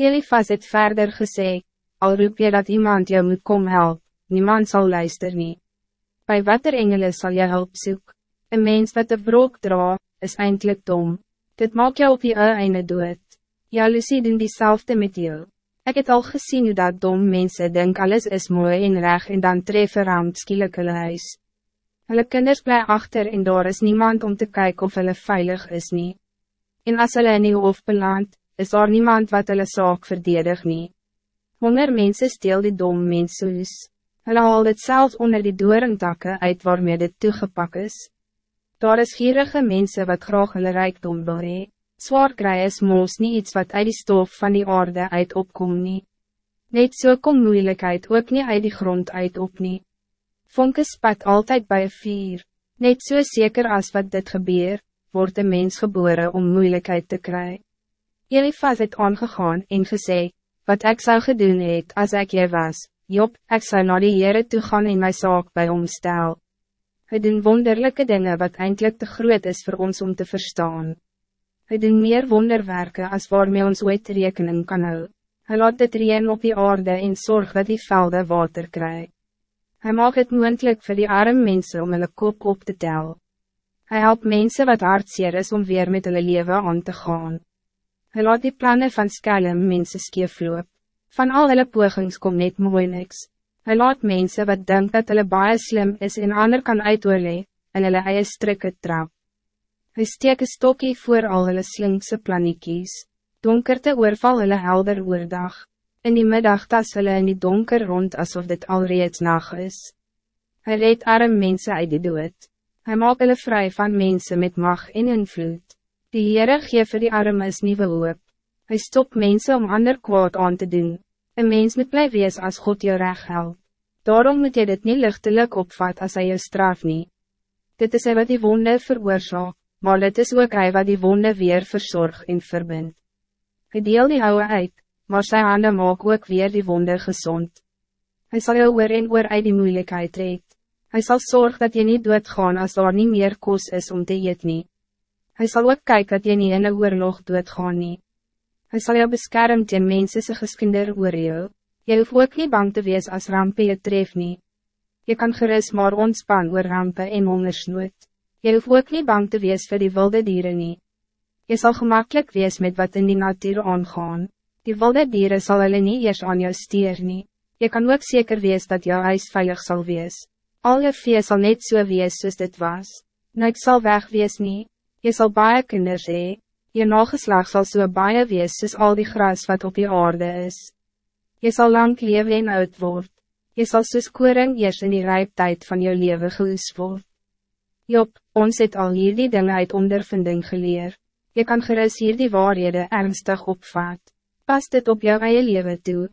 Elifas het verder gesê, al roep je dat iemand jou moet kom help, niemand zal luister nie. Bij wat er engele sal jy hulp soek? Een mens wat de wrok dra, is eindelijk dom. Dit maak jou op je einde dood. Jaloezie doen diezelfde met jou. Ik het al gezien hoe dat dom mensen denk alles is mooi en reg en dan treffen raam skielik hulle huis. Hulle kinders bly achter en daar is niemand om te kijken of hulle veilig is nie. En as hulle in die hoofd beland, is daar niemand wat hulle saak verdedig nie. Honger mense steel die dom mens soos. Hulle haal dit selfs onder die doorentakke uit waarmee dit toegepak is. Daar is gierige mensen wat graag hulle rijkdom wil hee. Zwaar kry is moos nie iets wat uit die stof van die aarde uit opkom nie. Net so kom moeilijkheid ook niet uit die grond uit op nie. Vonke spat altijd bij een vier. Net so zeker als wat dit gebeur, wordt een mens geboren om moeilijkheid te krijgen. Elifas het aangegaan en gesê, wat ik zou gedoen het als ik jy was, Job, ik zou naar die Heere toe gaan en my saak by hom stel. Hy doen wonderlijke dingen wat eindelijk te groot is voor ons om te verstaan. Hy doen meer wonderwerken als waarmee ons ooit rekening kan hou. Hy laat dit reen op die aarde en zorg dat die velden water kry. Hy maak het moendlik voor die arme mensen om hulle kop op te tel. Hij helpt mensen wat hartseer is om weer met hulle leven aan te gaan. Hij laat die plannen van skelm mensen skeefloop. Van al hulle pogings kom net mooi niks. Hij laat mensen wat denkt dat hulle baie slim is en ander kan uitoorlee, en hulle eie strikke trap. Hy steek een stokkie voor al hulle slinkse planiekies. Donkerte oorval hulle helder oordag. In die middag tas hulle in die donker rond alsof dit alreeds nacht is. Hij reed arm mensen uit die dood. Hij maakt hulle vrij van mensen met macht en invloed. Die Heere gee vir die armes nieuwe hoop. Hy stop mensen om ander kwaad aan te doen. Een mens moet blij wees als God jou recht helpt. Daarom moet je dit niet lichtelijk opvat als hij je straf niet. Dit is hy wat die wonde veroorzaak, maar dit is ook hy wat die wonde weer verzorg en verbind. Hy deel die ouwe uit, maar sy handen maak ook weer die wonde gezond. Hij zal jou oor en oor uit die moeilijkheid trek. Hij zal zorgen dat je niet doodgaan als er niet meer koos is om te eet niet. Hij zal ook kijken dat je niet in een oorlog doodgaan nie. Hij zal jou beschermen tegen mensen se geskinder oor jou. Jy hoef ook niet bang te wees als rampen je tref nie. Je kan gerust maar ontspan oor rampen en hongersnood. Jy hoef ook niet bang te wees voor die wilde dieren nie. Je zal gemakkelijk wees met wat in die natuur aangaan. Die wilde dieren zal hulle nie eers aan jou stier nie. Je kan ook zeker wees dat jou huis veilig zal wees. Al je vee zal net zo so wees soos dit was. Nou zal weg wees nie. Je zal baie kinders hee, je nageslag zal so baie wees soos al die gras wat op je aarde is. Je zal lang leven en oud word, je zal soos koring eers in die rijptijd van jou leven geoes word. Job, ons het al hier die dinge uit ondervinding geleer, je kan gerus hier die waarhede ernstig opvaat, pas dit op jou eie leven toe,